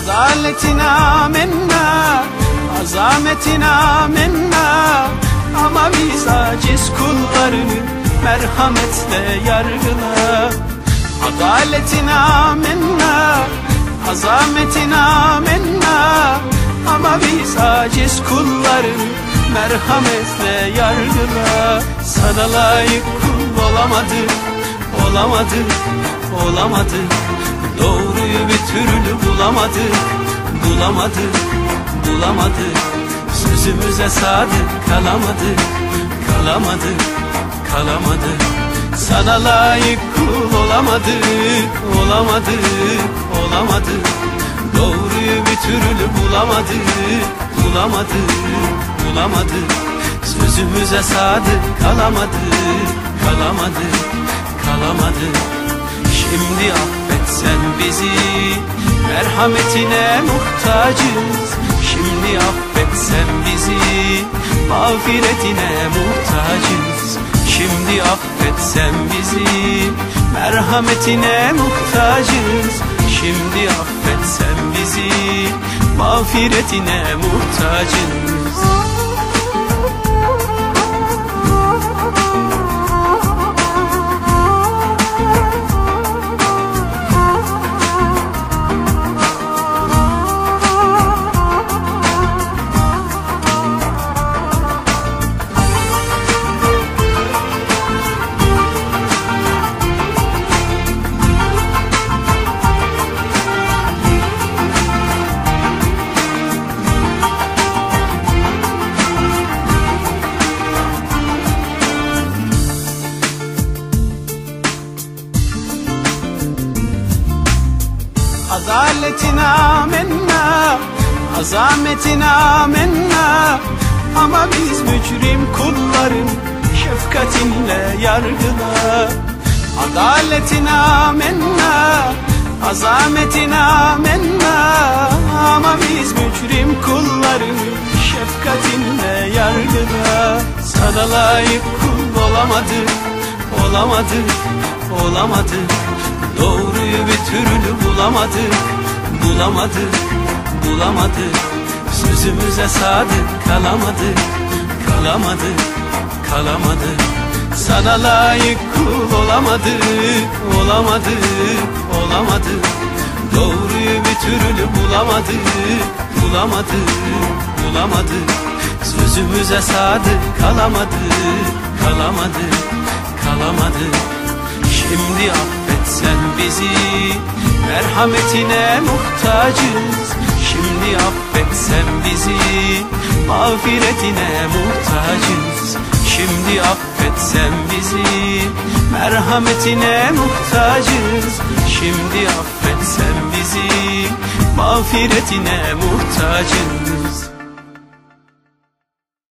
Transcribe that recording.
Adaletine menna Azametine menna Ama biz aciz kullarını Merhametle yargıla. Adaletine menna Azametine menna Ama biz aciz kullarını Merhametle yargıla. Sana layık kul olamadık Olamadık, olamadık Doğruyu bir türlü bulamadık Bulamadık, bulamadık. Sözümüze sadık kalamadık Kalamadık, kalamadık. Sana layık kul olamadık Olamadık, olamadık. Doğruyu bir türlü bulamadık Bulamadık, bulamadık. Sözümüze sadık kalamadık Kalamadık, kalamadık. Şimdi affet sen bizi Merhametine muhtacız Şimdi affet sen bizi Mağfiretine muhtacız Şimdi affet sen bizi Merhametine muhtacız Şimdi affet sen bizi Mağfiretine muhtacız Adaletine menna Azametine menna Ama biz mücrim kulların Şefkatinle yargıla Adaletine menna Azametine menna Ama biz mücrim kulların Şefkatinle yargıla Sana layık kul olamadık Olamadık, olamadık Doğruyu bir türlü bulamadık Bulamadık, bulamadık Sözümüze sadık kalamadık Kalamadık, kalamadık Sana layık kul olamadık Olamadık, olamadık Doğruyu bir türlü bulamadık Bulamadık, bulamadık Sözümüze sadık kalamadık Kalamadık, kalamadık Şimdi affet sen bizi. Merhametine muhtacız. Şimdi affet sen bizi. Mağfiretine muhtacız. Şimdi affet sen bizi. Merhametine muhtacız. Şimdi affet sen bizi. Mağfiretine muhtacız